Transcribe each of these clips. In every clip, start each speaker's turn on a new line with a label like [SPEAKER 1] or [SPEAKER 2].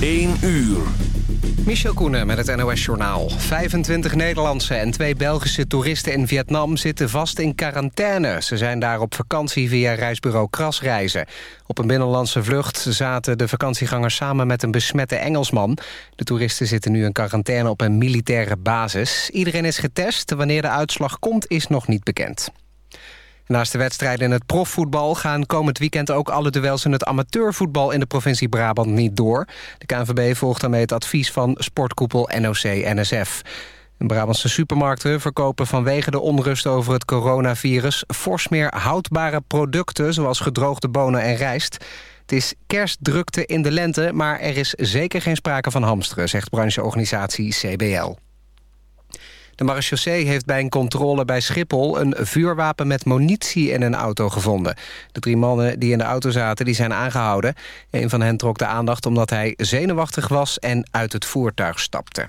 [SPEAKER 1] 1 uur.
[SPEAKER 2] Michel Koenen met het NOS-journaal. 25 Nederlandse en twee Belgische toeristen in Vietnam zitten vast in quarantaine. Ze zijn daar op vakantie via reisbureau Krasreizen. Op een binnenlandse vlucht zaten de vakantiegangers samen met een besmette Engelsman. De toeristen zitten nu in quarantaine op een militaire basis. Iedereen is getest. Wanneer de uitslag komt is nog niet bekend. Naast de wedstrijden in het profvoetbal gaan komend weekend ook alle duels in het amateurvoetbal in de provincie Brabant niet door. De KNVB volgt daarmee het advies van sportkoepel NOC-NSF. Brabantse supermarkten verkopen vanwege de onrust over het coronavirus... fors meer houdbare producten zoals gedroogde bonen en rijst. Het is kerstdrukte in de lente, maar er is zeker geen sprake van hamsteren... zegt brancheorganisatie CBL. De marechaussee heeft bij een controle bij Schiphol... een vuurwapen met munitie in een auto gevonden. De drie mannen die in de auto zaten die zijn aangehouden. Een van hen trok de aandacht omdat hij zenuwachtig was... en uit het voertuig stapte.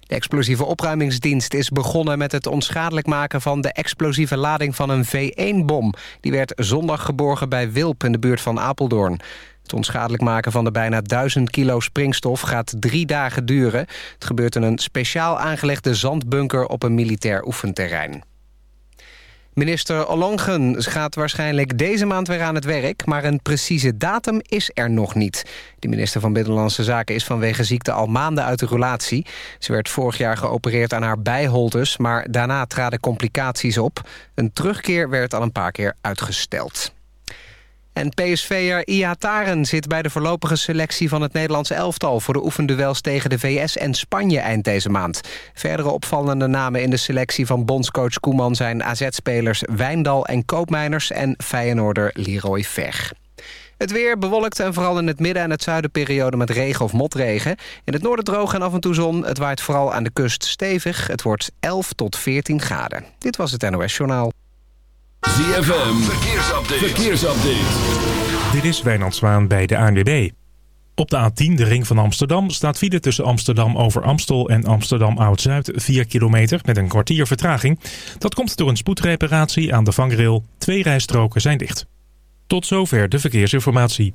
[SPEAKER 2] De explosieve opruimingsdienst is begonnen met het onschadelijk maken van de explosieve lading van een V1-bom. Die werd zondag geborgen bij Wilp in de buurt van Apeldoorn. Het onschadelijk maken van de bijna 1000 kilo springstof gaat drie dagen duren. Het gebeurt in een speciaal aangelegde zandbunker op een militair oefenterrein. Minister Ollongren gaat waarschijnlijk deze maand weer aan het werk... maar een precieze datum is er nog niet. De minister van Binnenlandse Zaken is vanwege ziekte al maanden uit de relatie. Ze werd vorig jaar geopereerd aan haar bijholtes... maar daarna traden complicaties op. Een terugkeer werd al een paar keer uitgesteld. En PSV'er Iataren zit bij de voorlopige selectie van het Nederlandse elftal... voor de oefenduels tegen de VS en Spanje eind deze maand. Verdere opvallende namen in de selectie van bondscoach Koeman... zijn AZ-spelers Wijndal en Koopmeiners en Feyenoorder Leroy Ver. Het weer bewolkt en vooral in het midden en het zuiden periode met regen of motregen. In het noorden droog en af en toe zon. Het waait vooral aan de kust stevig. Het wordt 11 tot 14 graden. Dit was het NOS Journaal.
[SPEAKER 1] ZFM, verkeersupdate. verkeersupdate.
[SPEAKER 3] Dit is Wijnand Zwaan bij de ANWB. Op de A10, de ring van Amsterdam, staat file tussen Amsterdam over Amstel en Amsterdam Oud-Zuid 4 kilometer met een kwartier vertraging. Dat komt door een spoedreparatie aan de vangrail. Twee rijstroken zijn dicht. Tot zover de verkeersinformatie.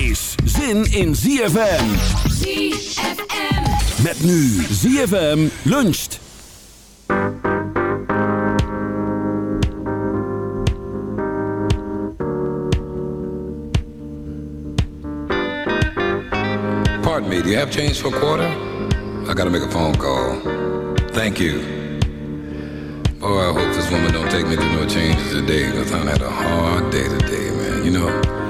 [SPEAKER 1] is zin in ZFM.
[SPEAKER 4] ZFM.
[SPEAKER 1] Met nu ZFM luncht.
[SPEAKER 5] Pardon me, do you have change for a quarter? I gotta make a phone call. Thank you. Oh, I hope this woman don't take me through no changes today, because I had a hard day today, man. You know, let me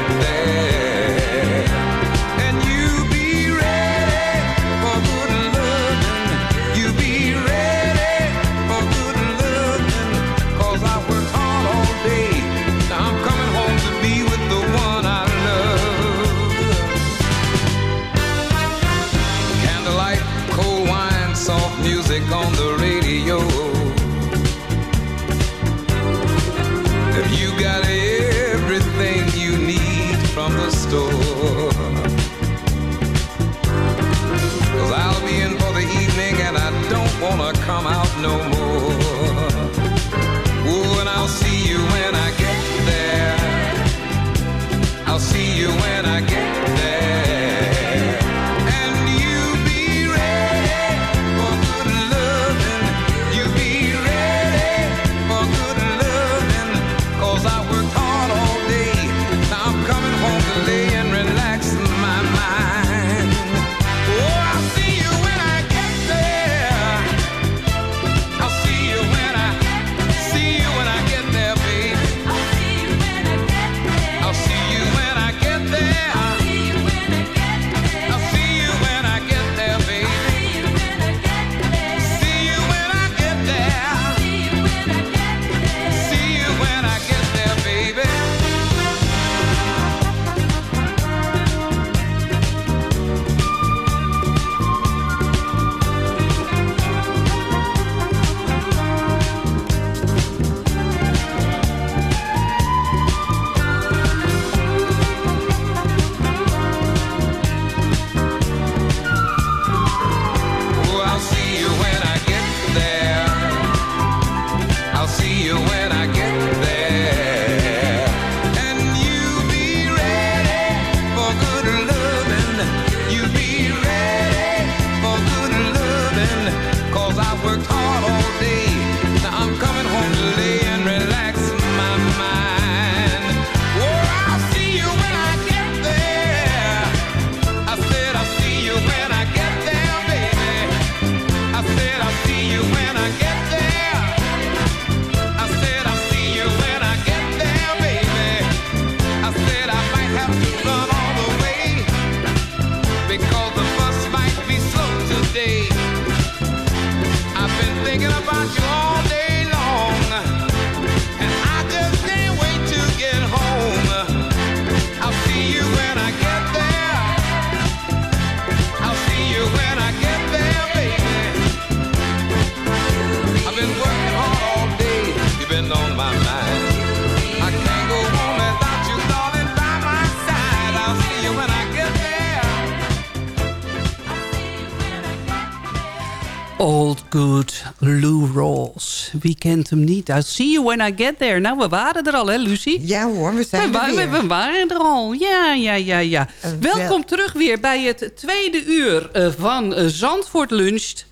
[SPEAKER 6] Kent hem niet? I'll see you when I get there. Nou, we waren er al, hè, Lucie?
[SPEAKER 7] Ja hoor, we zijn
[SPEAKER 6] we,
[SPEAKER 7] er weer.
[SPEAKER 6] we waren er al. Ja, ja, ja, ja.
[SPEAKER 7] Eh, wel-
[SPEAKER 6] Welkom terug weer bij het tweede uur eh, van eh, Zandvoort Luncht.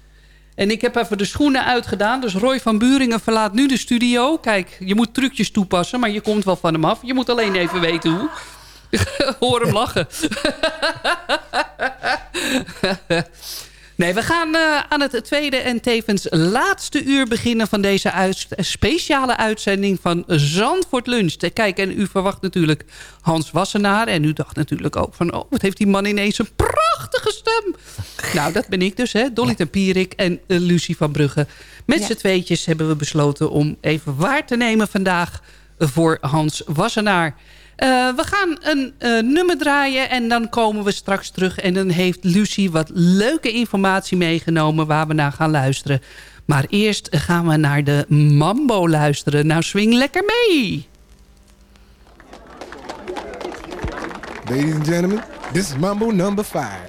[SPEAKER 6] En ik heb even de schoenen uitgedaan. Dus Roy van Buringen verlaat nu de studio. Kijk, je moet trucjes toepassen, maar je komt wel van hem af. Je moet alleen even weten hoe. Hoor hem lachen. Nee, we gaan eh, aan het tweede en tevens laatste uur beginnen... van deze uit- speciale uitzending van Zandvoort Lunch. Eh, Kijk, en u verwacht natuurlijk Hans Wassenaar. En u dacht natuurlijk ook van... oh, wat heeft die man ineens een prachtige stem. nou, dat ben ik dus, hè. Dolly Tempierik en eh, Lucie van Brugge. Met
[SPEAKER 7] Ja.
[SPEAKER 6] z'n tweetjes hebben we besloten om even waar te nemen vandaag... voor Hans Wassenaar. Eh, we gaan een eh, nummer draaien en dan komen we straks terug. En dan heeft Lucie wat leuke informatie meegenomen waar we naar gaan luisteren. Maar eerst gaan we naar de mambo luisteren. Nou, swing lekker mee!
[SPEAKER 8] Ladies and gentlemen, this is mambo number
[SPEAKER 7] 5.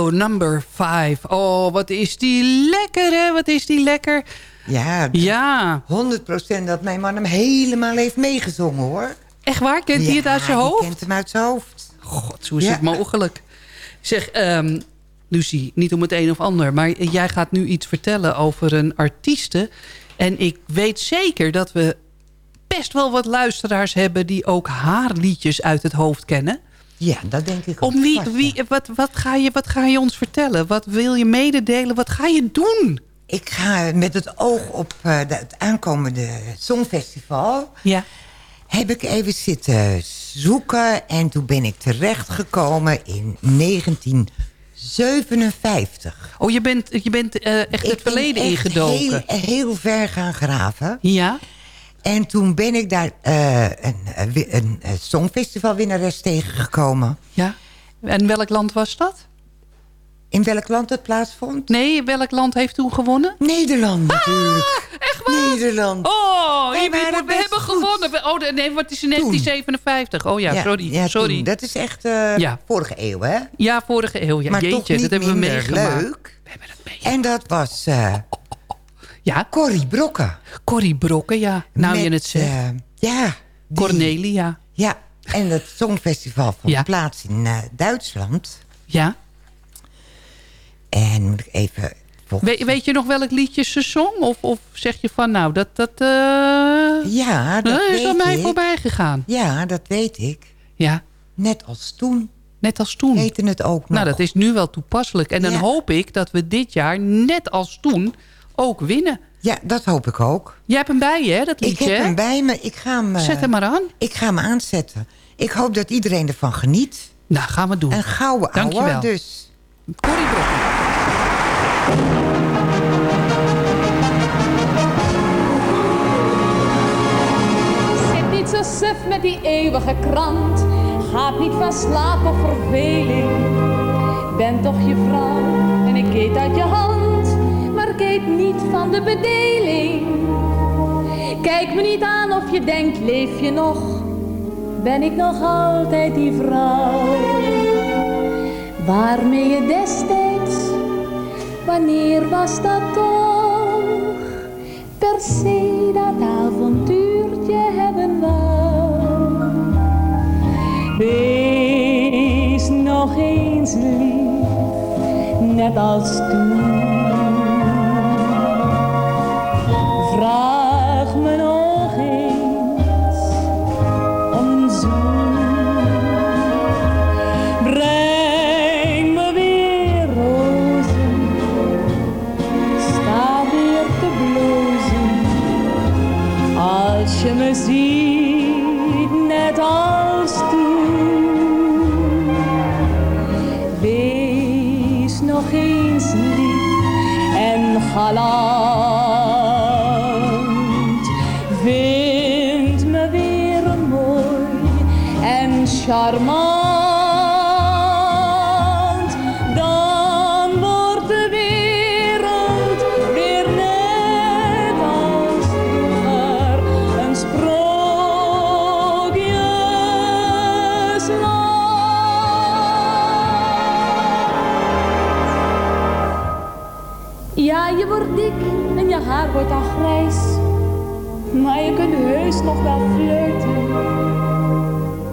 [SPEAKER 7] Number
[SPEAKER 6] 5. Oh, wat is die lekker, hè? Wat is die lekker.
[SPEAKER 9] Ja,
[SPEAKER 6] ja.
[SPEAKER 9] 100% dat mijn man hem helemaal heeft meegezongen, hoor.
[SPEAKER 6] Echt waar? Kent hij het uit zijn
[SPEAKER 9] Ja,
[SPEAKER 6] hoofd?
[SPEAKER 9] die kent hem uit zijn hoofd.
[SPEAKER 6] God, hoe is
[SPEAKER 9] Ja.
[SPEAKER 6] het mogelijk? Zeg, ehm Lucie, niet om het een of ander... maar jij gaat nu iets vertellen over een artieste. En ik weet zeker dat we best wel wat luisteraars hebben... die ook haar liedjes uit het hoofd kennen.
[SPEAKER 9] Ja, dat denk ik
[SPEAKER 6] Om wie, wie, wat, wat, ga je, wat ga je ons vertellen? Wat wil je mededelen? Wat ga je doen?
[SPEAKER 9] Ik ga met het oog op eh, het aankomende Songfestival...
[SPEAKER 6] Ja.
[SPEAKER 9] heb ik even zitten zoeken en toen ben ik terechtgekomen in 1957.
[SPEAKER 6] Oh, je bent, je bent eh, echt het verleden ingedoken.
[SPEAKER 9] Heel, heel ver gaan graven.
[SPEAKER 6] Ja.
[SPEAKER 9] En toen ben ik daar eh, een, een, een, een songfestivalwinnares tegengekomen.
[SPEAKER 6] Ja. En welk land was dat?
[SPEAKER 9] In welk land het plaatsvond?
[SPEAKER 6] Nee, welk land heeft toen gewonnen?
[SPEAKER 9] Nederland natuurlijk.
[SPEAKER 6] echt waar?
[SPEAKER 9] Nederland.
[SPEAKER 6] Oh, we, we
[SPEAKER 9] best
[SPEAKER 6] hebben
[SPEAKER 9] goed.
[SPEAKER 6] gewonnen. We- Oh, nee, wat is in 1957? Oh ja, sorry.
[SPEAKER 9] ja,
[SPEAKER 6] sorry.
[SPEAKER 9] toen. Dat is echt eh,
[SPEAKER 6] Ja.
[SPEAKER 9] vorige eeuw, hè?
[SPEAKER 6] Ja, vorige eeuw. Ja.
[SPEAKER 9] maar
[SPEAKER 6] Jeetje,
[SPEAKER 9] toch niet
[SPEAKER 6] dat hebben we meegemaakt.
[SPEAKER 9] leuk. En dat was eh
[SPEAKER 6] Ja?
[SPEAKER 9] Corrie Brokken.
[SPEAKER 6] Corrie Brokken, ja. Nou
[SPEAKER 9] Met,
[SPEAKER 6] je het zegt.
[SPEAKER 9] eh, ja. die-
[SPEAKER 6] Cornelia.
[SPEAKER 9] Ja, en het Songfestival vond
[SPEAKER 6] Ja.
[SPEAKER 9] plaats in eh, Duitsland.
[SPEAKER 6] Ja.
[SPEAKER 9] En moet ik even
[SPEAKER 6] We- weet je nog welk liedje ze zong? Of, of zeg je van, nou, dat, dat eh,
[SPEAKER 9] Ja, dat
[SPEAKER 6] is aan mij
[SPEAKER 9] ik.
[SPEAKER 6] voorbij gegaan.
[SPEAKER 9] Ja, dat weet ik.
[SPEAKER 6] Ja.
[SPEAKER 9] Net als toen.
[SPEAKER 6] Net als toen.
[SPEAKER 9] Heette het ook nog.
[SPEAKER 6] Nou, dat is nu wel toepasselijk. En dan
[SPEAKER 9] Ja.
[SPEAKER 6] hoop ik dat we dit jaar, net als toen, ook winnen.
[SPEAKER 9] Ja, dat hoop ik ook.
[SPEAKER 6] Jij hebt hem bij je, hè, dat
[SPEAKER 9] Ik
[SPEAKER 6] liedje?
[SPEAKER 9] heb
[SPEAKER 6] hè?
[SPEAKER 9] hem bij me. Ik ga hem, eh,
[SPEAKER 6] Zet hem maar aan.
[SPEAKER 9] Ik ga hem aanzetten. Ik hoop dat iedereen ervan geniet.
[SPEAKER 6] Nou, gaan we doen.
[SPEAKER 9] Een gouden
[SPEAKER 6] Dankjewel.
[SPEAKER 9] ouwe dus.
[SPEAKER 6] Corrie Brokken.
[SPEAKER 10] Zit niet zo suf met die eeuwige krant. Gaat niet van slaap of verveling. Ben toch je vrouw en ik eet uit je hand. Maar ik eet niet van de bedeling. Kijk me niet aan of je denkt, leef je nog? Ben ik nog altijd die vrouw? Waarmee je destijds, wanneer was dat toch? Per se dat avontuurtje hebben wou. Wees nog eens lief, net als toen. Ziet, net als toen. Wees nog eens lief en galant. Vind me weer mooi en charmant. Wordt al grijs. Maar je kunt heus nog wel flirten.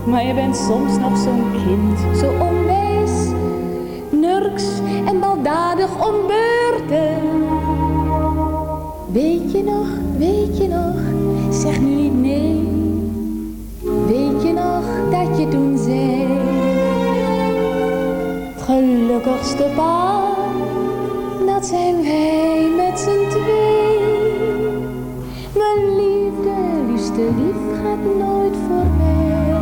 [SPEAKER 10] Maar je bent soms nog zo'n kind, zo onwijs. Nurks en baldadig om beurten. Weet je nog, weet je nog, zeg nu niet nee. Weet je nog dat je toen zei. Gelukkigste paar, dat zijn wij liefste lief gaat nooit voorbij.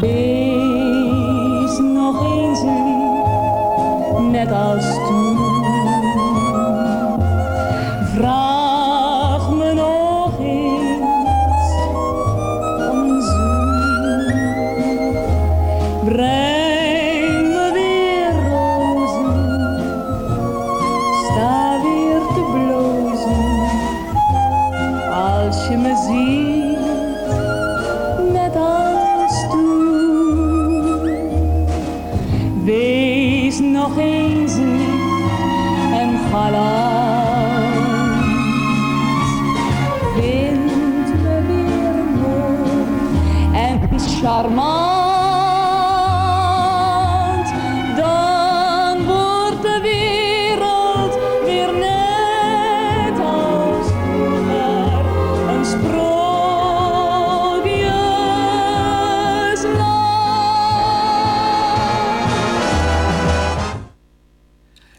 [SPEAKER 10] Wees nog eens lief, net als toen. En charmant. Dan wordt de wereld weer net als vroeger een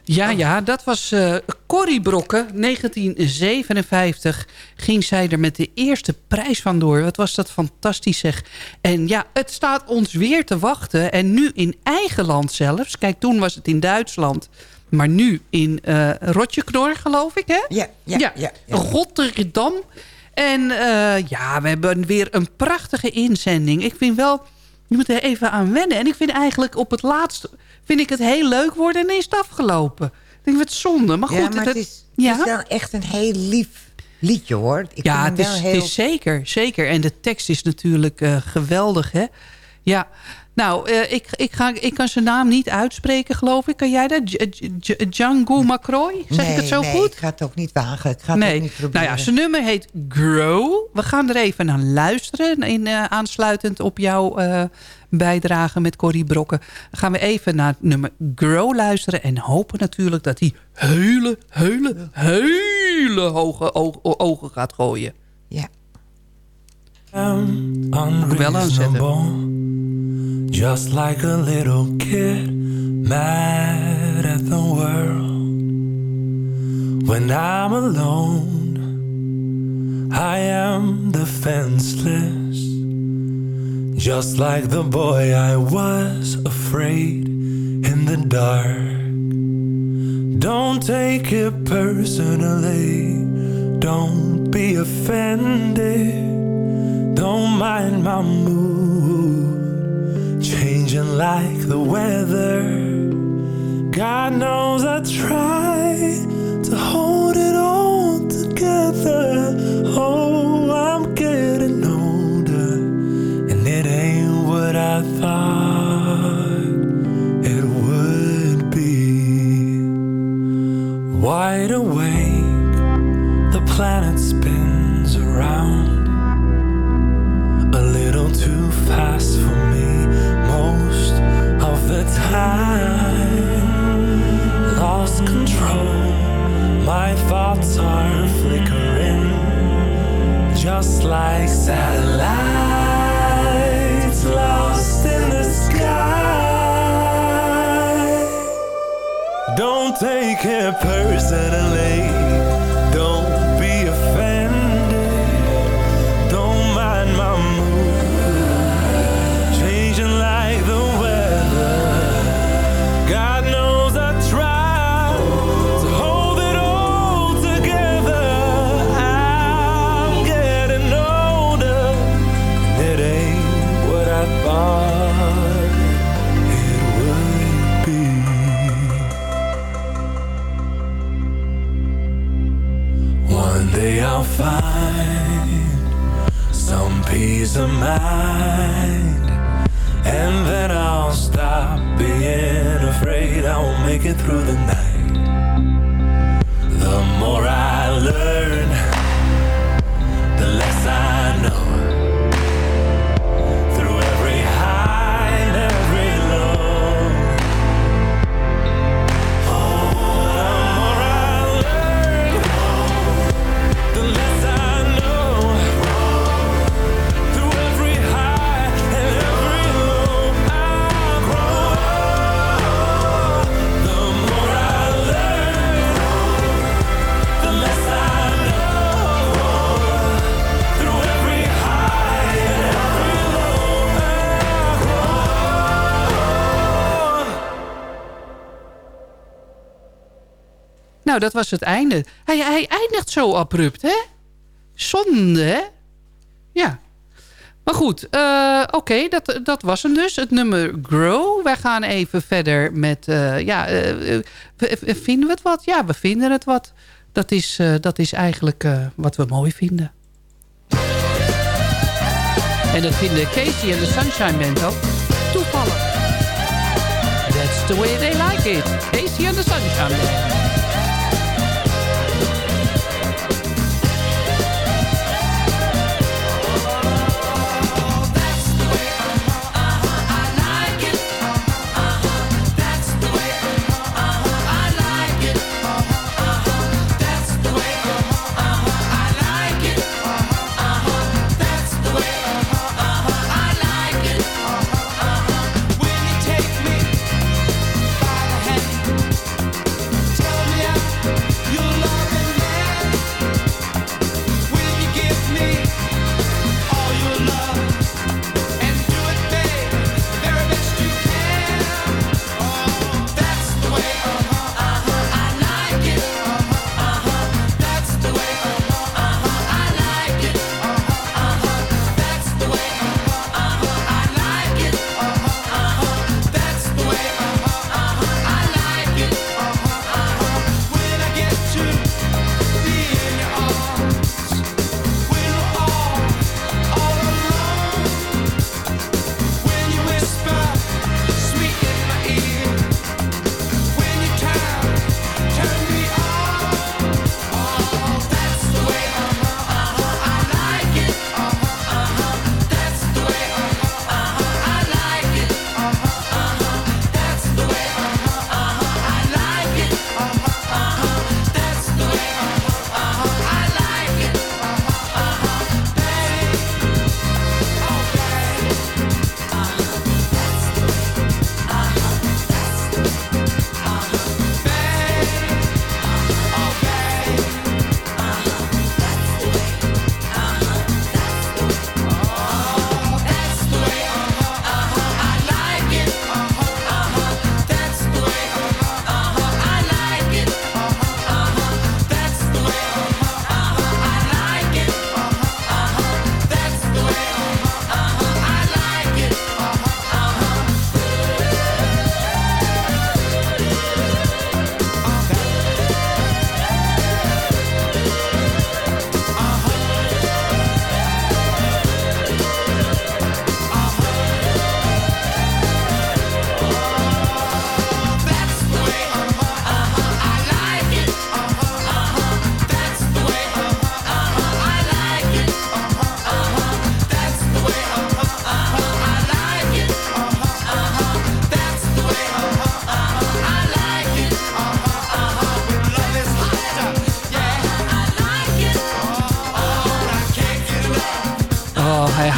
[SPEAKER 6] Ja, ja, dat was eh Corrie Brokken. 1957 ging zij er met de eerste prijs vandoor. Wat was dat fantastisch zeg. En ja, het staat ons weer te wachten. En nu in eigen land zelfs. Kijk, toen was het in Duitsland. Maar nu in eh Rotjeknor, geloof ik, hè?
[SPEAKER 9] Ja, ja, ja.
[SPEAKER 6] Rotterdam. En eh, ja, we hebben weer een prachtige inzending. Ik vind wel, je moet er even aan wennen. En ik vind eigenlijk op het laatst vind ik het heel leuk worden en is het afgelopen. Ik denk, wat zonde. Maar goed,
[SPEAKER 9] ja, maar het, is, het is wel echt een heel lief liedje, hoor. Ik
[SPEAKER 6] ja, het is, het
[SPEAKER 9] heel...
[SPEAKER 6] is zeker, zeker. En de tekst is natuurlijk eh, geweldig, hè? Ja, nou, eh, ik, ik, ga, ik kan zijn naam niet uitspreken, geloof ik. Kan jij dat? J- J- J- Django Macroy? Zeg
[SPEAKER 9] nee,
[SPEAKER 6] ik het zo
[SPEAKER 9] nee,
[SPEAKER 6] goed?
[SPEAKER 9] ik ga het ook niet wagen. Ik ga het
[SPEAKER 6] nee.
[SPEAKER 9] ook niet proberen.
[SPEAKER 6] nou ja, zijn nummer heet Grow. We gaan er even naar luisteren. In, eh, aansluitend op jouw bijdrage met Corrie Brokken. gaan we even naar het nummer Grow luisteren. En hopen natuurlijk dat hij hele, hele, hele hoge ogen gaat gooien.
[SPEAKER 9] Ja.
[SPEAKER 6] Wel aanzetten.
[SPEAKER 11] just like a little kid mad at the world. When I'm alone, I am defenseless, just like the boy I was afraid in the dark. Don't take it personally, don't be offended. Don't mind my mood changing like the weather. God knows I try like satellites lost in the sky. Don't take it personally. Peace mind, and then I'll stop being afraid I won't make it through the night.
[SPEAKER 6] Nou, dat was het einde. Hij, eindigt zo abrupt, hè? Zonde, hè? Ja. Maar goed, eh, oké, dat, dat was hem dus. Het nummer Grow. Wij gaan even verder met... eh, ja, eh, vinden we het wat? Ja, we vinden het wat. Dat is, dat is eigenlijk wat we mooi vinden. En dat vinden Casey en de Sunshine Band ook toevallig. That's the way they like it. Casey en de Sunshine Band.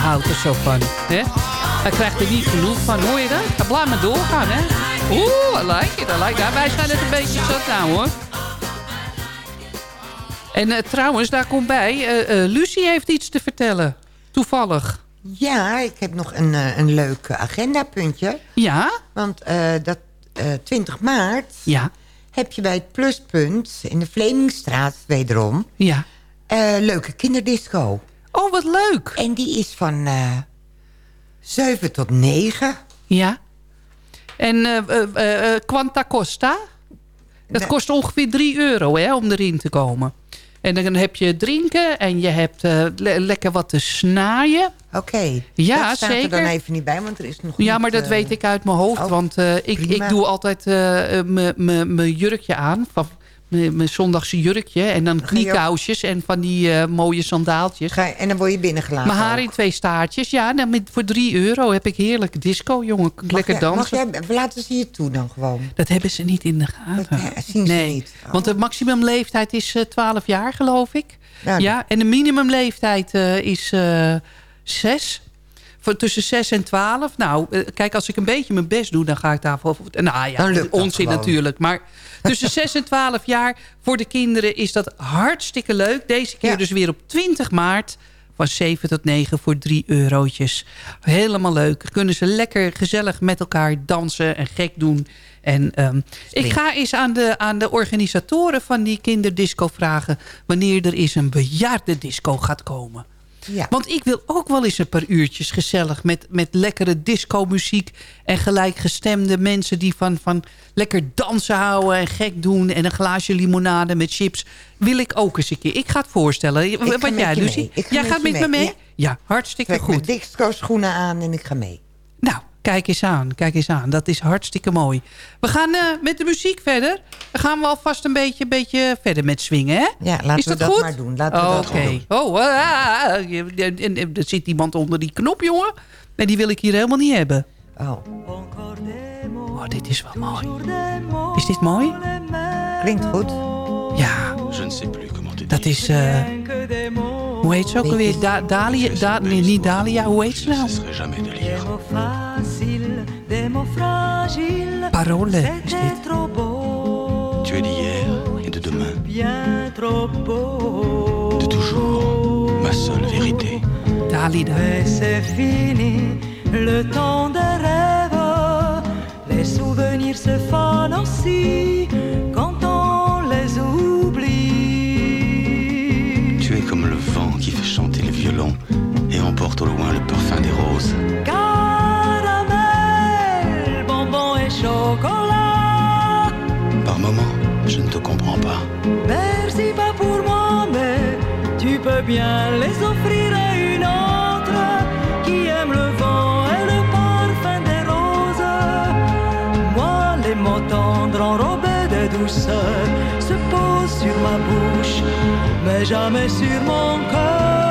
[SPEAKER 6] Houdt er zo van. Hè? Hij krijgt er niet genoeg van, hoor je dat? Hij blijft maar doorgaan, hè? Oeh, I like it, I like it. Wij zijn het een beetje zat nou, hoor. En eh, trouwens, daar komt bij, eh, Lucie heeft iets te vertellen. Toevallig.
[SPEAKER 9] Ja, ik heb nog een, een leuk agendapuntje.
[SPEAKER 6] Ja?
[SPEAKER 9] Want dat eh, 20 maart
[SPEAKER 6] ja.
[SPEAKER 9] heb je bij het Pluspunt in de Vlemingstraat wederom...
[SPEAKER 6] Ja.
[SPEAKER 9] leuke kinderdisco.
[SPEAKER 6] Oh, wat leuk.
[SPEAKER 9] En die is van eh 7 tot 9.
[SPEAKER 6] Ja. En eh, Quanta Costa? Dat kost ongeveer 3 euro hè, om erin te komen. En dan heb je drinken en je hebt le- lekker wat te snaaien.
[SPEAKER 9] Oké,
[SPEAKER 6] Ja,
[SPEAKER 9] dat staat
[SPEAKER 6] zeker.
[SPEAKER 9] er dan even niet bij, want er is nog
[SPEAKER 6] Ja,
[SPEAKER 9] niet,
[SPEAKER 6] maar dat weet ik uit mijn hoofd.
[SPEAKER 9] oh,
[SPEAKER 6] want ik,
[SPEAKER 9] prima.
[SPEAKER 6] ik doe altijd mijn jurkje aan. Van mijn zondagse jurkje. En dan kniekousjes en van die eh, mooie sandaaltjes.
[SPEAKER 9] Ga je- en dan word je binnengelaten.
[SPEAKER 6] Mijn haar in twee staartjes. Ja, dan met, voor 3 euro heb ik heerlijk disco, jongen.
[SPEAKER 9] Mag
[SPEAKER 6] Lekker
[SPEAKER 9] jij-
[SPEAKER 6] dansen.
[SPEAKER 9] Mag jij, laten ze je toe dan gewoon.
[SPEAKER 6] Dat hebben ze niet in de gaten.
[SPEAKER 9] Dat, zien ze
[SPEAKER 6] nee,
[SPEAKER 9] niet.
[SPEAKER 6] want de maximumleeftijd is eh 12 jaar, geloof ik.
[SPEAKER 9] Ja,
[SPEAKER 6] Ja, en de minimumleeftijd eh, is eh 6. Tussen 6 en 12. Nou, eh, kijk, als ik een beetje mijn best doe, dan ga ik daarvoor... Nou ja, onzin natuurlijk. Maar tussen 6 en 12 jaar voor de kinderen is dat hartstikke leuk. Deze keer
[SPEAKER 9] Ja.
[SPEAKER 6] dus weer op 20 maart van 7 tot 9 voor 3 eurotjes. Helemaal leuk. Kunnen ze lekker gezellig met elkaar dansen en gek doen. En ehm, ik ga eens aan de, aan de organisatoren van die kinderdisco vragen... wanneer er eens een bejaardendisco gaat komen.
[SPEAKER 9] Ja.
[SPEAKER 6] Want ik wil ook wel eens een paar uurtjes gezellig... met, met lekkere disco-muziek en gelijkgestemde mensen... die van, van lekker dansen houden en gek doen... en een glaasje limonade met chips. Wil ik ook eens een keer. Ik ga het voorstellen.
[SPEAKER 9] ga
[SPEAKER 6] Wat jij, Lucie?
[SPEAKER 9] Ik
[SPEAKER 6] Jij gaat met me
[SPEAKER 9] mee,
[SPEAKER 6] mee?
[SPEAKER 9] ja.
[SPEAKER 6] Ja, hartstikke
[SPEAKER 9] Trek
[SPEAKER 6] goed.
[SPEAKER 9] mijn disco schoenen aan en ik ga mee.
[SPEAKER 6] Nou, kijk eens aan, kijk eens aan. Dat is hartstikke mooi. We gaan eh, met de muziek verder. Dan gaan we alvast een beetje, beetje verder met swingen, hè?
[SPEAKER 9] Ja, laten
[SPEAKER 6] is
[SPEAKER 9] we
[SPEAKER 6] dat,
[SPEAKER 9] dat
[SPEAKER 6] goed?
[SPEAKER 9] maar doen. Laten we dat doen.
[SPEAKER 6] Oh, ah, ah, en- er zit iemand onder die knop, jongen. En die wil ik hier helemaal niet hebben.
[SPEAKER 9] Oh.
[SPEAKER 6] Oh, dit is wel mooi. Is dit mooi?
[SPEAKER 9] Klinkt goed.
[SPEAKER 6] Ja. Dat is... eh, hoe heet ze ook alweer? Da Dalia? Da nee, niet Dalia. Hoe heet ze nou?
[SPEAKER 4] Des mots fragiles.
[SPEAKER 6] Parole.
[SPEAKER 4] C'était trop beau,
[SPEAKER 12] Tu es d'hier et de demain,
[SPEAKER 4] bien trop beau.
[SPEAKER 12] de toujours, ma seule vérité.
[SPEAKER 6] Dalida.
[SPEAKER 4] Mais c'est fini, le temps des rêves. Les souvenirs se fanent aussi quand on les oublie.
[SPEAKER 12] Tu es comme le vent qui fait chanter le violon et emporte au loin le parfum des roses.
[SPEAKER 4] Et chocolat.
[SPEAKER 12] Par moments, je ne te comprends pas.
[SPEAKER 4] Merci pas pour moi, mais tu peux bien les offrir à une autre qui aime le vent et le parfum des roses. Moi, les mots tendres enrobés de douceur se posent sur ma bouche, mais jamais sur mon cœur.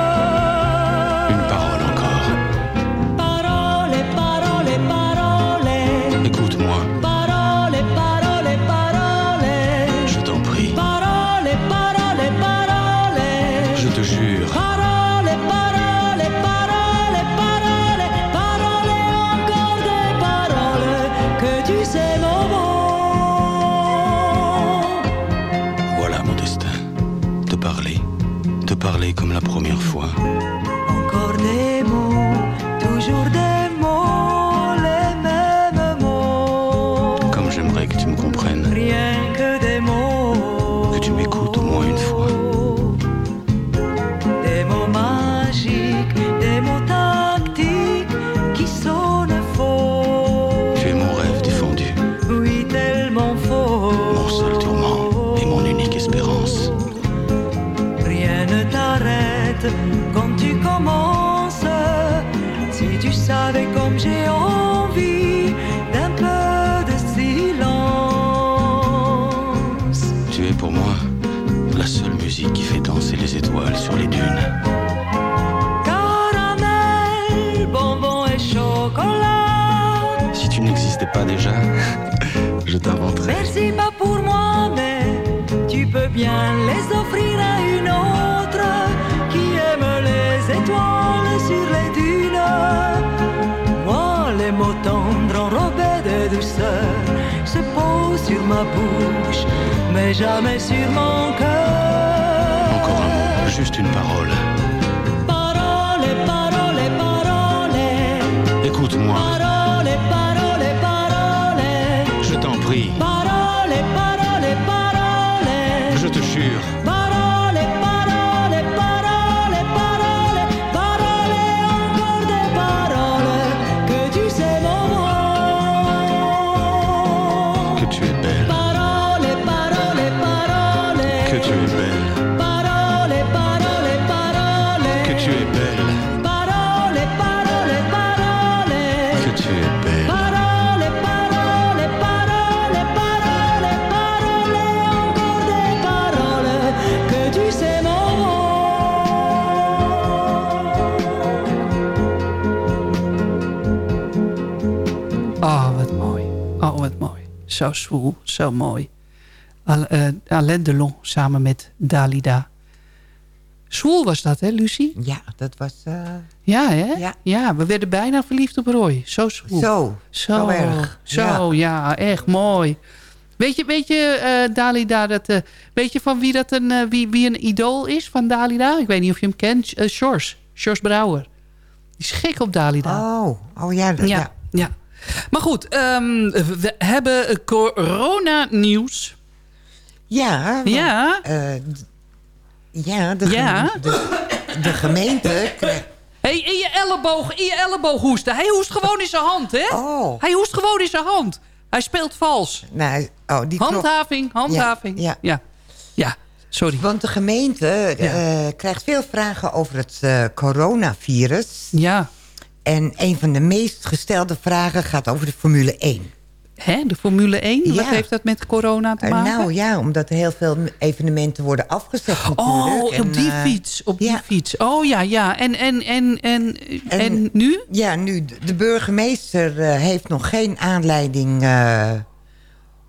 [SPEAKER 6] Zo zwoel, zo mooi. Al, eh, Alain Delon samen met Dalida. Zwoel was dat, hè, Lucie?
[SPEAKER 9] Ja, dat was... eh,
[SPEAKER 6] Ja, hè?
[SPEAKER 9] Ja.
[SPEAKER 6] ja, we werden bijna verliefd op Roy. Zo zwoel.
[SPEAKER 9] Zo,
[SPEAKER 6] Zo,
[SPEAKER 9] zo erg.
[SPEAKER 6] Zo, ja. echt mooi. Weet je, weet je eh, Dalida, dat, weet je van wie, dat een, wie, wie een idool is van Dalida? Ik weet niet of je hem kent. Uh, Sjors. Sjors Brouwer. Die is gek op Dalida.
[SPEAKER 9] Oh, oh ja. dat-
[SPEAKER 6] Ja,
[SPEAKER 9] ja.
[SPEAKER 6] ja. Maar goed, ehm, we hebben corona-nieuws.
[SPEAKER 9] Ja, want,
[SPEAKER 6] Ja.
[SPEAKER 9] eh, ja, de,
[SPEAKER 6] Ja.
[SPEAKER 9] gem- de, de gemeente...
[SPEAKER 6] Hé, in je elleboog, in je elleboog hoesten. Hij hoest gewoon in zijn hand, hè?
[SPEAKER 9] Oh.
[SPEAKER 6] Hij hoest gewoon in zijn hand. Hij speelt vals.
[SPEAKER 9] Nou, oh, die
[SPEAKER 6] Handhaving, handhaving.
[SPEAKER 9] Ja,
[SPEAKER 6] ja. Ja, sorry.
[SPEAKER 9] Want de gemeente eh, krijgt veel vragen over het eh, coronavirus.
[SPEAKER 6] Ja.
[SPEAKER 9] En een van de meest gestelde vragen gaat over de Formule 1.
[SPEAKER 6] Hè, de Formule 1? Wat heeft dat met corona te
[SPEAKER 9] Eh,
[SPEAKER 6] maken?
[SPEAKER 9] nou ja, omdat heel veel evenementen worden afgezegd natuurlijk.
[SPEAKER 6] Oh,
[SPEAKER 9] En,
[SPEAKER 6] op die
[SPEAKER 9] eh,
[SPEAKER 6] fiets. Op die fiets. Oh ja, ja. En, en, en, en, en, nu?
[SPEAKER 9] Ja, nu. de- burgemeester eh, heeft nog geen aanleiding...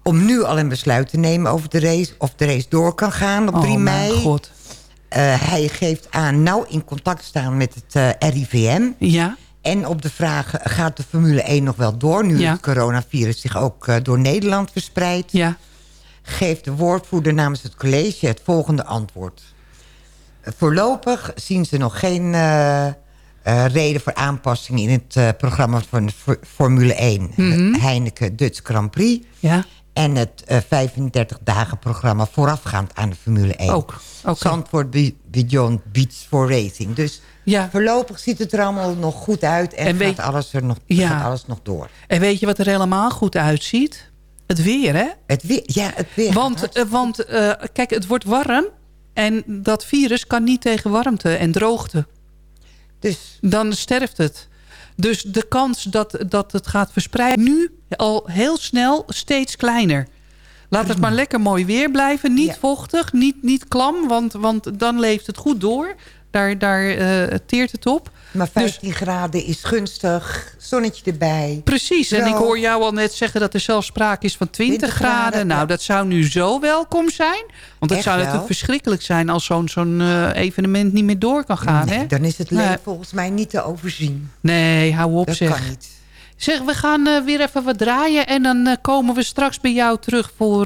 [SPEAKER 9] om nu al een besluit te nemen over de race... of de race door kan gaan op
[SPEAKER 6] Oh,
[SPEAKER 9] 3
[SPEAKER 6] mijn
[SPEAKER 9] mei.
[SPEAKER 6] god.
[SPEAKER 9] Eh, hij geeft aan nauw in contact te staan met het RIVM.
[SPEAKER 6] Ja.
[SPEAKER 9] En op de vraag, gaat de Formule 1 nog wel door... nu
[SPEAKER 6] Ja.
[SPEAKER 9] het coronavirus zich ook eh, door Nederland verspreidt...
[SPEAKER 6] Ja.
[SPEAKER 9] geeft de woordvoerder namens het college het volgende antwoord. Voorlopig zien ze nog geen eh, eh, reden voor aanpassing... in het programma van de Fo- Formule 1.
[SPEAKER 6] Mhm.
[SPEAKER 9] Heineken Dutch Grand Prix...
[SPEAKER 6] Ja.
[SPEAKER 9] En het eh, 35 dagen programma voorafgaand aan de Formule 1.
[SPEAKER 6] Ook, oké.
[SPEAKER 9] Zandvoort Be- Beyond Beats for Racing. Dus
[SPEAKER 6] Ja.
[SPEAKER 9] voorlopig ziet het er allemaal nog goed uit. En,
[SPEAKER 6] En weet-
[SPEAKER 9] gaat, alles er nog,
[SPEAKER 6] Ja.
[SPEAKER 9] gaat alles nog door.
[SPEAKER 6] En weet je wat er helemaal goed uitziet? Het weer, hè?
[SPEAKER 9] Het weer, ja, het weer.
[SPEAKER 6] Want, eh, want eh, kijk, het wordt warm. En dat virus kan niet tegen warmte en droogte.
[SPEAKER 9] Dus?
[SPEAKER 6] Dan sterft het. Dus de kans dat, dat het gaat verspreiden... nu al heel snel steeds kleiner. Laat het maar lekker mooi weer blijven. Niet vochtig, niet, niet klam. Want, want dan leeft het goed door. Daar, daar eh, teert het op.
[SPEAKER 9] Maar 15 graden is gunstig. Zonnetje erbij.
[SPEAKER 6] Precies, en ik hoor jou al net zeggen dat er zelfs sprake is van 20,
[SPEAKER 9] 20
[SPEAKER 6] graden.
[SPEAKER 9] graden,
[SPEAKER 6] Nou, dat zou nu zo welkom zijn. Want het zou
[SPEAKER 9] wel?
[SPEAKER 6] natuurlijk verschrikkelijk zijn... als zo'n zo'n eh, evenement niet meer door kan gaan.
[SPEAKER 9] Nee,
[SPEAKER 6] hè?
[SPEAKER 9] dan is het leven volgens mij niet te overzien.
[SPEAKER 6] Nee, hou op
[SPEAKER 9] Dat
[SPEAKER 6] zeg.
[SPEAKER 9] kan niet.
[SPEAKER 6] Zeg, we gaan eh, weer even wat draaien... en dan komen we straks bij jou terug voor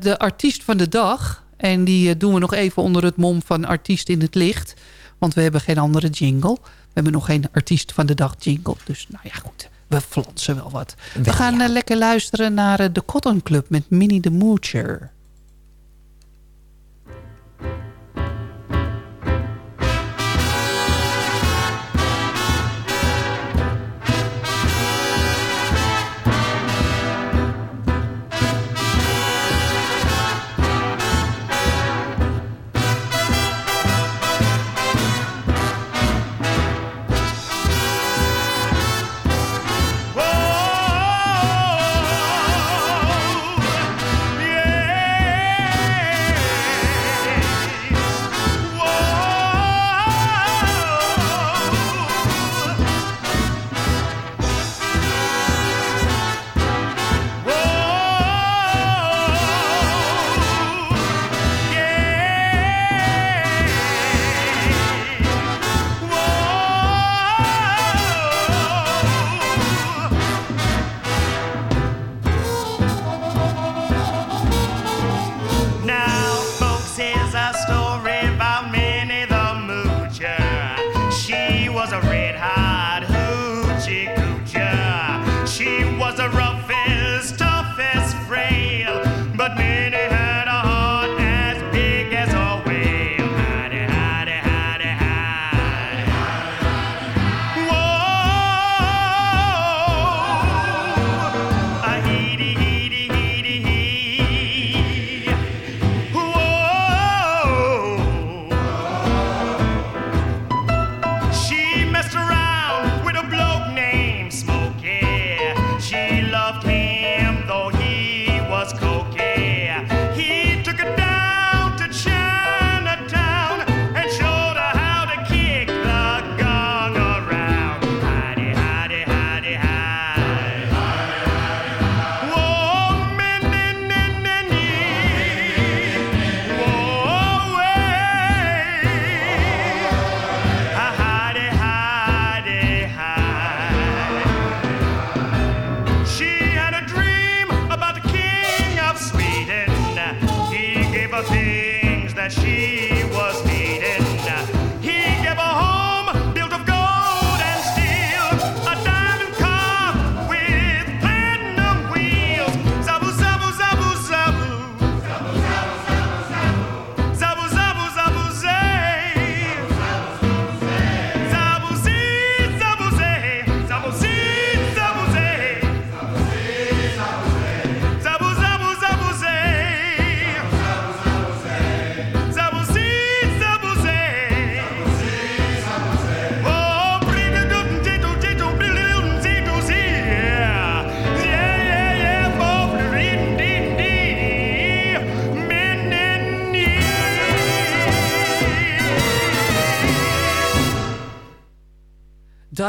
[SPEAKER 6] de artiest van de dag. En die eh, doen we nog even onder het mom van artiest in het licht. Want we hebben geen andere jingle. We hebben nog geen artiest van de dag jingle. Dus nou ja, goed. We flansen wel wat. We gaan eh, lekker luisteren naar eh, de Cotton Club met Minnie de Moocher.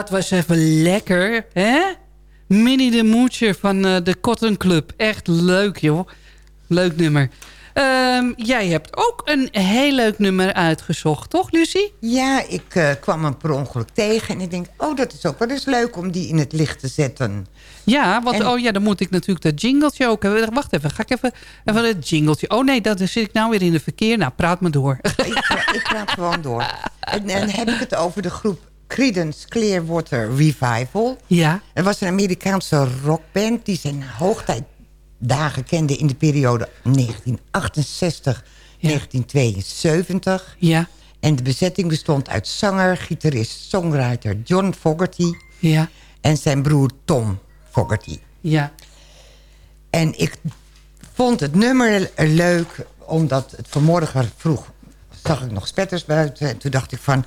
[SPEAKER 6] Dat was even lekker, hè? Minnie de Moocher van eh, de Cotton Club. Echt leuk, joh. Leuk nummer. Ehm, jij hebt ook een heel leuk nummer uitgezocht, toch, Lucie?
[SPEAKER 9] Ja, ik eh, kwam hem per ongeluk tegen. En ik denk, oh, dat is ook wel eens leuk om die in het licht te zetten.
[SPEAKER 6] Ja, want
[SPEAKER 9] En-
[SPEAKER 6] oh ja, dan moet ik natuurlijk dat jingletje ook hebben. Wacht even, ga ik even, even het jingletje. Oh nee, dat, dan zit ik nou weer in de verkeer. Nou, praat me door.
[SPEAKER 9] ik, pra- ik praat gewoon door. En dan heb ik het over de groep Creedence Clearwater Revival.
[SPEAKER 6] Ja.
[SPEAKER 9] Het was een Amerikaanse rockband die zijn hoogtijdagen kende in de periode 1968, 1972.
[SPEAKER 6] Ja.
[SPEAKER 9] En de bezetting bestond uit zanger, gitarist, songwriter John Fogerty...
[SPEAKER 6] Ja.
[SPEAKER 9] en zijn broer Tom Fogerty.
[SPEAKER 6] Ja.
[SPEAKER 9] En ik vond het nummer leuk, omdat het vanmorgen vroeg zag ik nog spetters buiten. En toen dacht ik van,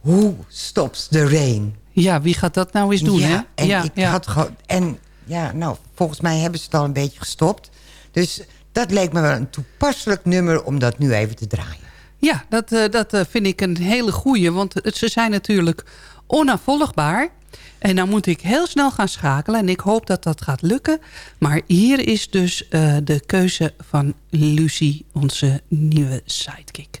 [SPEAKER 9] hoe stops the rain?
[SPEAKER 6] Ja, wie gaat dat nou eens doen,
[SPEAKER 9] ja,
[SPEAKER 6] hè?
[SPEAKER 9] En
[SPEAKER 6] ja,
[SPEAKER 9] ik
[SPEAKER 6] ja.
[SPEAKER 9] had gewoon... En ja, nou, volgens mij hebben ze het al een beetje gestopt. Dus dat leek me wel een toepasselijk nummer om dat nu even te draaien.
[SPEAKER 6] Ja, dat, eh, dat eh, vind ik een hele goeie. Want ze zijn natuurlijk onafvolgbaar. En dan moet ik heel snel gaan schakelen. En ik hoop dat dat gaat lukken. Maar hier is dus eh, de keuze van Lucie, onze nieuwe sidekick.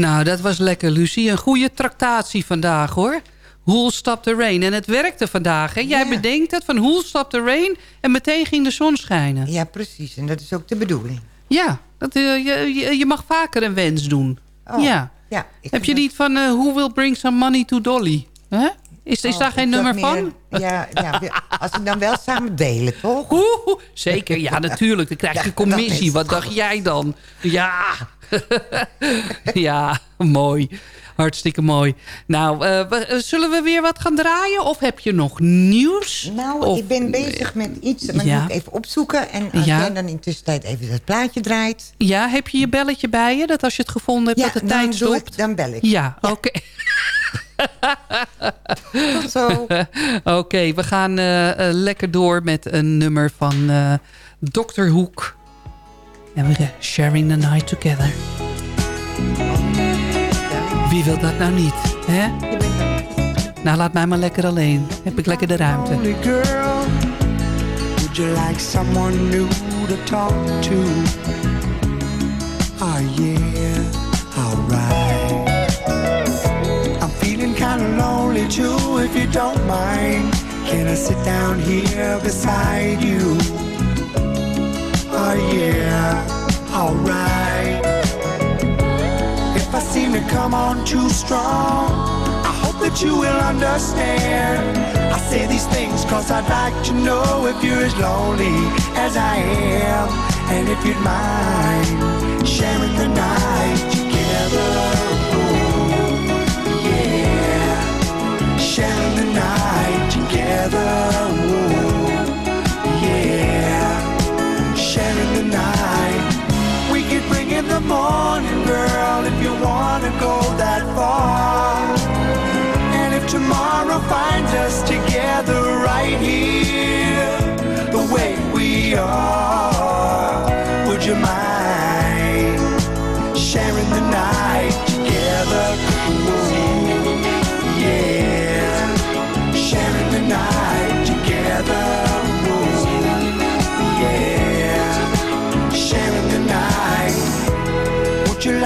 [SPEAKER 6] Nou, dat was lekker, Lucie. Een goede tractatie vandaag, hoor. Who'll Stop the Rain. En het werkte vandaag, hè? Jij bedenkt het van Who'll Stop the Rain... en meteen ging de zon schijnen.
[SPEAKER 9] Ja, precies. En dat is ook de bedoeling.
[SPEAKER 6] Ja, dat, eh, je, je, mag vaker een wens doen.
[SPEAKER 9] Oh,
[SPEAKER 6] ja.
[SPEAKER 9] ja,
[SPEAKER 6] Heb je niet van eh, Who Will Bring Some Money to Dolly? Hè? Is, is
[SPEAKER 9] Oh,
[SPEAKER 6] daar geen nummer
[SPEAKER 9] meer-
[SPEAKER 6] van?
[SPEAKER 9] Ja, ja, als we dan wel samen delen, toch?
[SPEAKER 6] Oeh, zeker, ja, natuurlijk. Dan krijg je
[SPEAKER 9] Ja,
[SPEAKER 6] commissie. Wat dacht jij dan? Ja. ja, mooi. Hartstikke mooi. Nou, eh, eh, zullen we weer wat gaan draaien? Of heb je nog nieuws?
[SPEAKER 9] Nou,
[SPEAKER 6] Of-
[SPEAKER 9] ik ben bezig met iets, maar
[SPEAKER 6] Ja.
[SPEAKER 9] moet ik even opzoeken. En als
[SPEAKER 6] Ja.
[SPEAKER 9] jij dan tussentijd even dat plaatje draait...
[SPEAKER 6] Ja, heb je je belletje bij je? Dat als je het gevonden hebt,
[SPEAKER 9] Ja,
[SPEAKER 6] dat de tijd stopt?
[SPEAKER 9] ik- dan bel ik.
[SPEAKER 6] Ja, oké.
[SPEAKER 9] Tot zo.
[SPEAKER 6] Oké, we gaan eh, eh, lekker door met een nummer van eh Dr. Hoek. En we gaan Sharing the Night Together. Wie wil dat nou niet, hè? Nou, laat mij maar lekker alleen. Heb ik lekker de ruimte.
[SPEAKER 13] Girl, would you like someone new to talk to? Oh yeah, too, if you don't mind. Can I sit down here beside you? Oh yeah, alright. If I seem to come on too strong, I hope that you will understand. I say these things cause I'd like to know if you're as lonely as I am. And if you'd mind sharing the night together. Morning, girl, if you wanna go that far. And if tomorrow finds us together right here, the way we are, would you mind sharing the night together? Ooh, yeah, sharing the night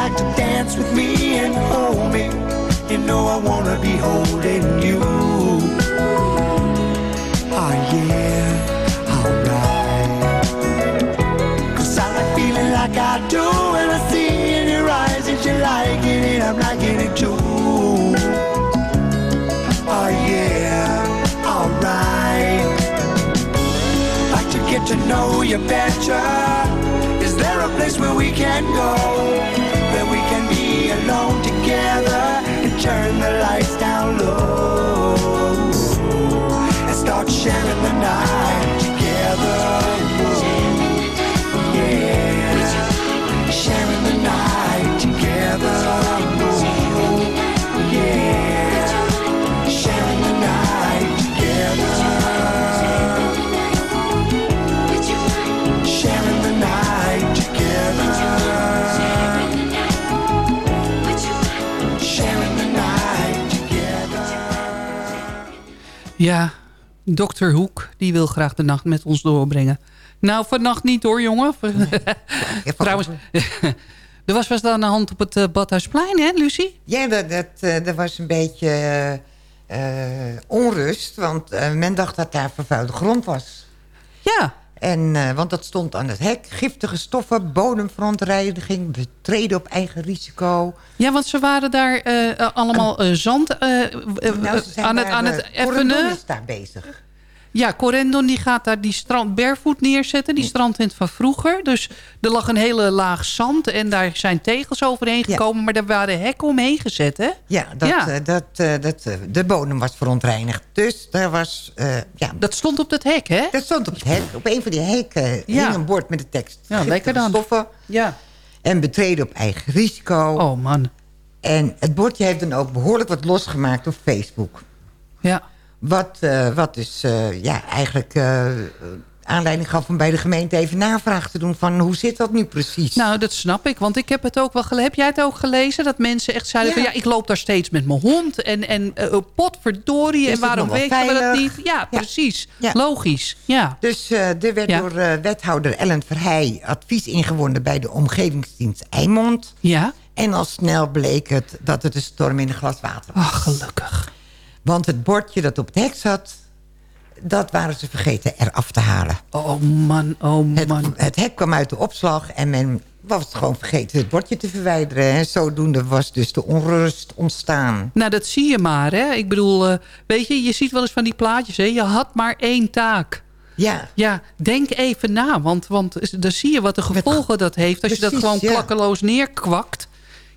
[SPEAKER 13] like to dance with me and hold me? You know I wanna be holding you. Oh yeah, alright. Cause I like feeling like I do when I see in your eyes that you're liking it, I'm liking it too. Oh yeah, alright. Like to get to know you better. Is there a place where we can go? Turn the lights down low and start sharing the night
[SPEAKER 6] Ja, dokter Hoek, die wil graag de nacht met ons doorbrengen. Nou, vannacht niet hoor, jongen. Trouwens, er was was aan de hand op het uh, Badhuisplein, hè, Lucie?
[SPEAKER 9] Ja, dat, dat, eh, er was een beetje eh, eh, onrust. Want eh, men dacht dat daar vervuilde grond was.
[SPEAKER 6] Ja.
[SPEAKER 9] En, eh, want dat stond aan het hek. Giftige stoffen, bodemverontreiniging, betreden op eigen risico.
[SPEAKER 6] Ja, want ze waren daar eh, allemaal eh, zand eh, eh,
[SPEAKER 9] Nou,
[SPEAKER 6] aan het, aan het effenen.
[SPEAKER 9] daar bezig.
[SPEAKER 6] Ja, Corendon die gaat daar die strand barefoot neerzetten. Die strandtent van vroeger. Dus er lag een hele laag zand. En daar zijn tegels overheen gekomen. Maar daar waren hekken omheen gezet, hè?
[SPEAKER 9] Ja, dat,
[SPEAKER 6] Ja.
[SPEAKER 9] eh, dat, eh, dat, eh, de bodem was verontreinigd. Dus daar was... ja,
[SPEAKER 6] dat stond op het hek, hè?
[SPEAKER 9] Dat stond op het hek. Op een van die hekken
[SPEAKER 6] Ja.
[SPEAKER 9] hing een bord met de tekst.
[SPEAKER 6] Ja, lekker dan.
[SPEAKER 9] stoffen.
[SPEAKER 6] Ja.
[SPEAKER 9] En betreden op eigen risico.
[SPEAKER 6] Oh, man.
[SPEAKER 9] En het bordje heeft dan ook behoorlijk wat losgemaakt op Facebook.
[SPEAKER 6] Ja.
[SPEAKER 9] Wat, eh, wat dus ja, eigenlijk eh, aanleiding gaf om bij de gemeente even navraag te doen... van hoe zit dat nu precies?
[SPEAKER 6] Nou, dat snap ik. Want ik heb het ook wel gelezen. Heb jij het ook gelezen? Dat mensen echt zeiden
[SPEAKER 9] Ja.
[SPEAKER 6] van... ja, ik loop daar steeds met mijn hond. En, en uh, potverdorie. En waarom weten we dat niet? Ja, precies. Logisch. Ja.
[SPEAKER 9] Dus eh, er werd door wethouder Ellen Verheij advies ingewonnen... bij de omgevingsdienst Eimond.
[SPEAKER 6] Ja.
[SPEAKER 9] En al snel bleek het dat het een storm in een glas water was.
[SPEAKER 6] Ach, gelukkig.
[SPEAKER 9] Want het bordje dat op het hek zat... dat waren ze vergeten eraf te halen.
[SPEAKER 6] Oh man, oh man.
[SPEAKER 9] Het, het hek kwam uit de opslag en men was het gewoon vergeten het bordje te verwijderen. En zodoende was dus de onrust ontstaan.
[SPEAKER 6] Nou, dat zie je maar, hè. Ik bedoel, eh, weet je, je ziet wel eens van die plaatjes, hè. Je had maar één taak.
[SPEAKER 9] Ja.
[SPEAKER 6] Ja, denk even na, want, want dan zie je wat de gevolgen dat heeft... als je dat gewoon
[SPEAKER 9] ja.
[SPEAKER 6] klakkeloos neerkwakt.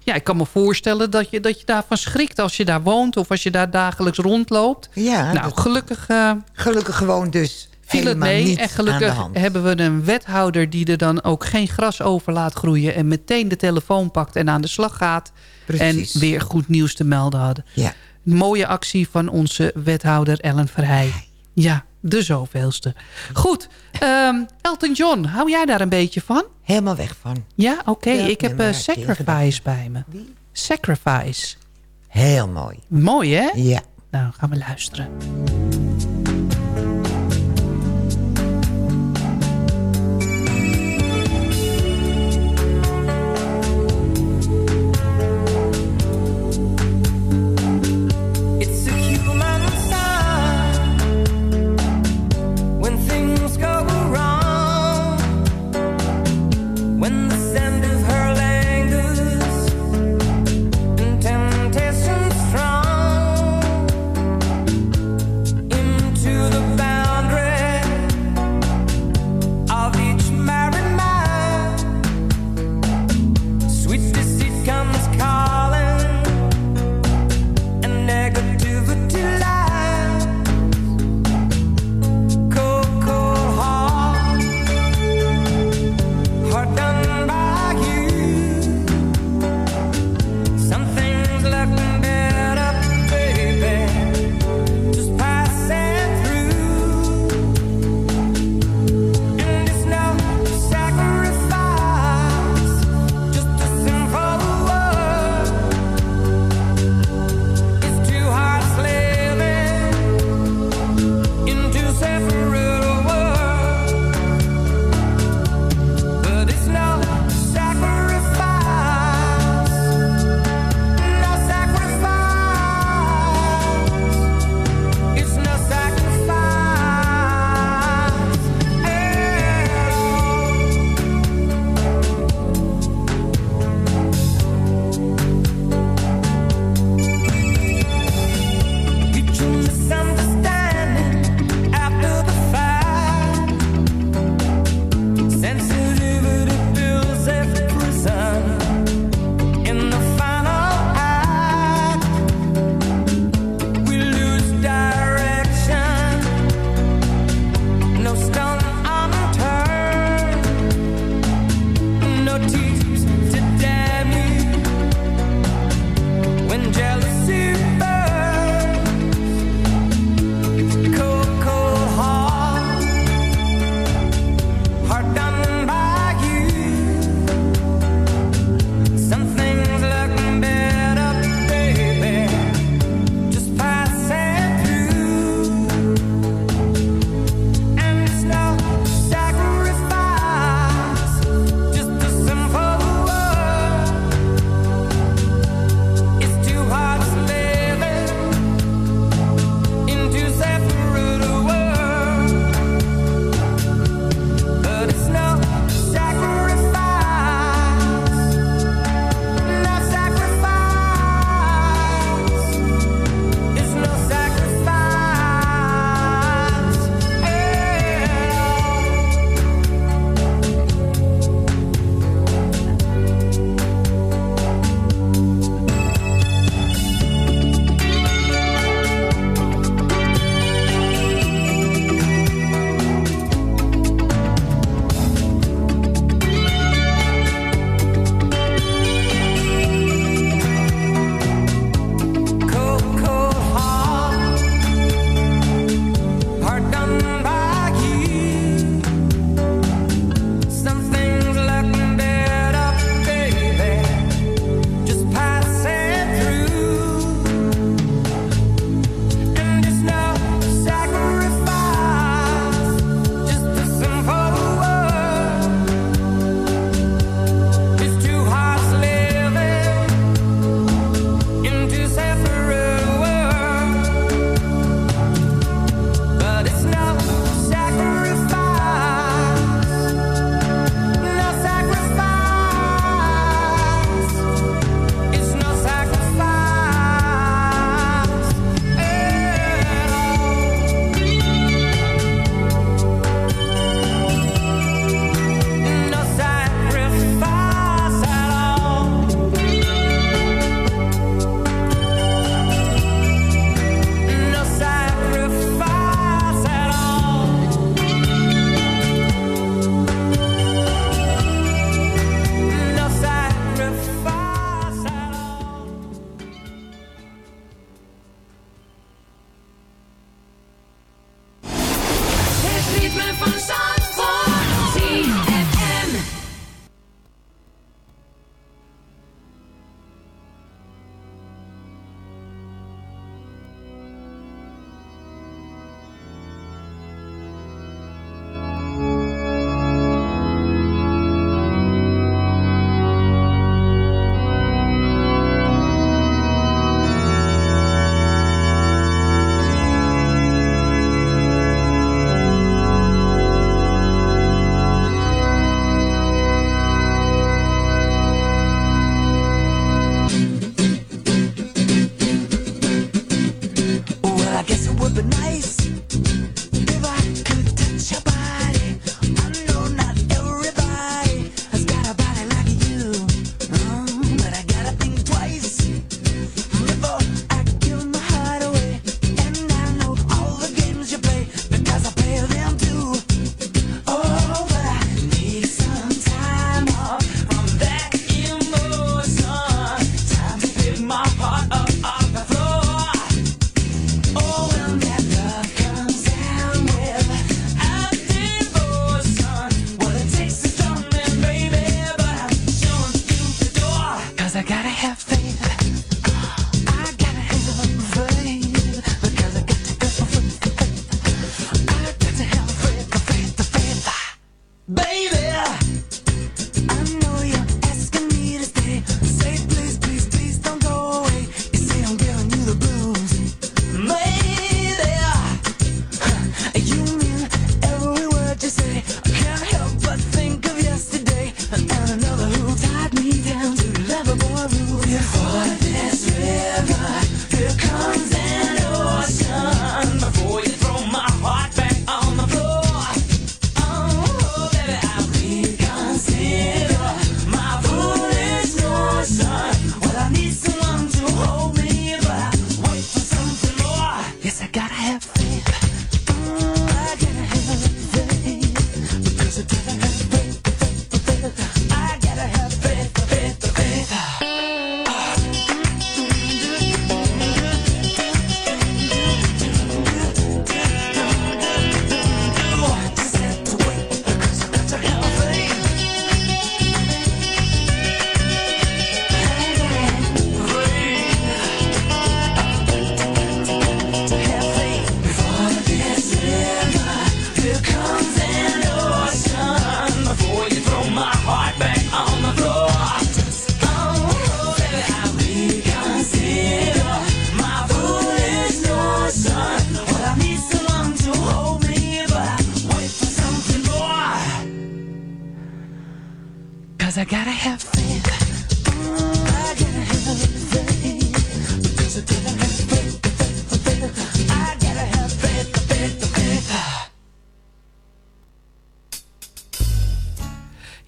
[SPEAKER 6] Ja, ik kan me voorstellen dat je, dat je daarvan schrikt als je daar woont... of als je daar dagelijks rondloopt.
[SPEAKER 9] Ja,
[SPEAKER 6] nou,
[SPEAKER 9] dat-
[SPEAKER 6] gelukkig... eh,
[SPEAKER 9] Gelukkig gewoon dus
[SPEAKER 6] viel het mee. En gelukkig hebben we een wethouder die er dan ook geen gras over laat groeien... en meteen de telefoon pakt en aan de slag gaat.
[SPEAKER 9] Precies.
[SPEAKER 6] En weer goed nieuws te melden hadden.
[SPEAKER 9] Ja.
[SPEAKER 6] Mooie actie van onze wethouder Ellen Verheij. Ja, de zoveelste. Goed, ehm, Elton John, hou jij daar een beetje van?
[SPEAKER 9] Helemaal weg van.
[SPEAKER 6] Ja, oké.
[SPEAKER 9] Ja,
[SPEAKER 6] ik heb eh, Sacrifice bij me. Sacrifice.
[SPEAKER 9] Heel mooi.
[SPEAKER 6] Mooi, hè?
[SPEAKER 9] Ja.
[SPEAKER 14] Nou, gaan we luisteren.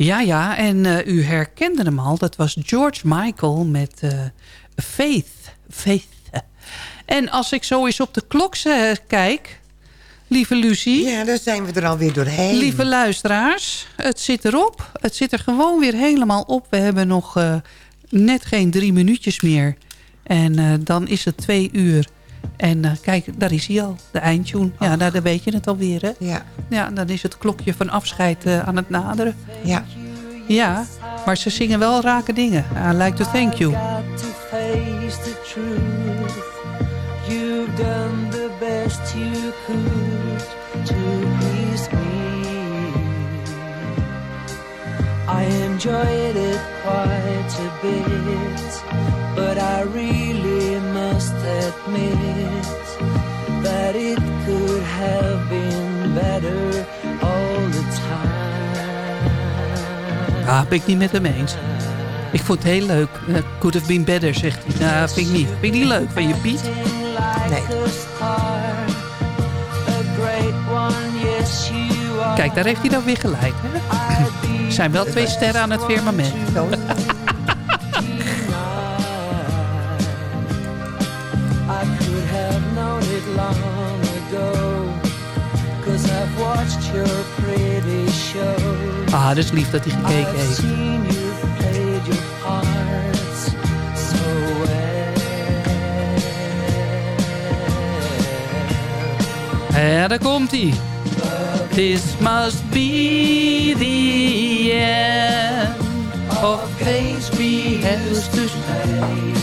[SPEAKER 6] Ja, ja, en eh, u herkende hem al. Dat was George Michael met eh, Faith. Faith. En als ik zo eens op de klok eh, kijk, lieve Lucie...
[SPEAKER 9] Ja, daar zijn we er alweer doorheen.
[SPEAKER 6] Lieve luisteraars, het zit erop. Het zit er gewoon weer helemaal op. We hebben nog net geen drie minuutjes meer. En dan is het twee uur. En eh, kijk, daar is hij al, de eindtune. Ja, nou, dan weet je het alweer, hè?
[SPEAKER 9] Ja.
[SPEAKER 6] Ja, dan is het klokje van afscheid eh, aan het naderen.
[SPEAKER 9] Ja.
[SPEAKER 6] Ja, maar ze zingen wel rake dingen. I like to thank you.
[SPEAKER 4] to face the truth. You've done the best you could to please me. I enjoyed it quite a bit, but I really that it could have been better all the time.
[SPEAKER 6] Ah, ben ik niet met hem eens. Ik vond het heel leuk. Eh, could have been better, zegt hij. Nou, vind ik niet. Vind ik niet leuk van je, Piet.
[SPEAKER 4] Nee.
[SPEAKER 6] Kijk, daar heeft hij dan weer gelijk. Hè? Er zijn wel twee sterren aan het firmament.
[SPEAKER 4] long ago. Cause I've watched your pretty show.
[SPEAKER 6] Ah, dat is lief dat hij gekeken
[SPEAKER 4] I've
[SPEAKER 6] heeft.
[SPEAKER 4] seen you played your parts so well.
[SPEAKER 6] Ja, daar komt hij. This must be the end of things we have to say.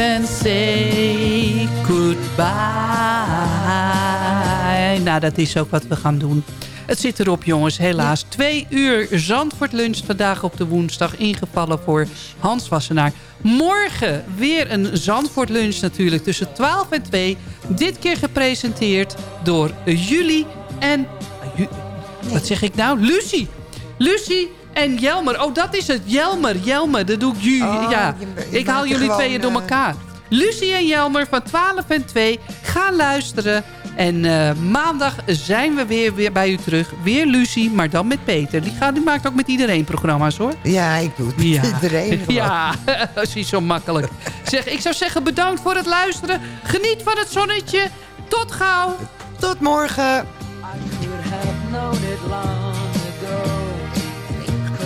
[SPEAKER 6] Then say goodbye. Nou, dat is ook wat we gaan doen. Het zit erop, jongens. Helaas. Twee uur Zandvoort lunch vandaag op de woensdag. Ingevallen voor Hans Wassenaar. Morgen weer een Zandvoort lunch natuurlijk. Tussen 12 en 2. Dit keer gepresenteerd door Julie en... Wat zeg ik nou? Lucie. Lucie en Jelmer. Oh, dat is het. Jelmer. Jelmer. Dat doe ik ju.
[SPEAKER 9] Oh,
[SPEAKER 6] ja.
[SPEAKER 9] je- je
[SPEAKER 6] ik haal jullie
[SPEAKER 9] gewoon,
[SPEAKER 6] tweeën door
[SPEAKER 9] eh,
[SPEAKER 6] elkaar. Lucie en Jelmer van 12 en 2. Ga luisteren. En eh, maandag zijn we weer, weer bij u terug. Weer Lucie, maar dan met Peter. Die, gaat, die maakt ook met iedereen programma's hoor.
[SPEAKER 9] Ja, ik doe het met
[SPEAKER 6] Ja.
[SPEAKER 9] iedereen. gewoon.
[SPEAKER 6] Ja, dat is niet zo makkelijk. Zeg, ik zou zeggen bedankt voor het luisteren. Geniet van het zonnetje. Tot gauw.
[SPEAKER 9] Tot morgen.
[SPEAKER 4] could have known it long